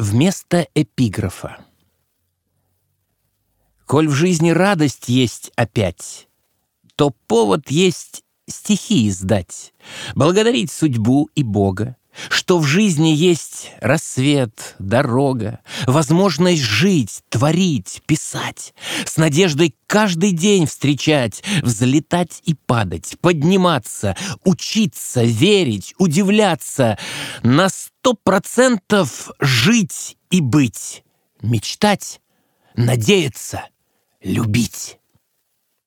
Вместо эпиграфа. Коль в жизни радость есть опять, то повод есть стихи издать, благодарить судьбу и Бога, что в жизни есть рассвет, дорога, возможность жить, творить, писать, с надеждой каждый день встречать, взлетать и падать, подниматься, учиться, верить, удивляться, на сто процентов жить и быть, мечтать, надеяться, любить.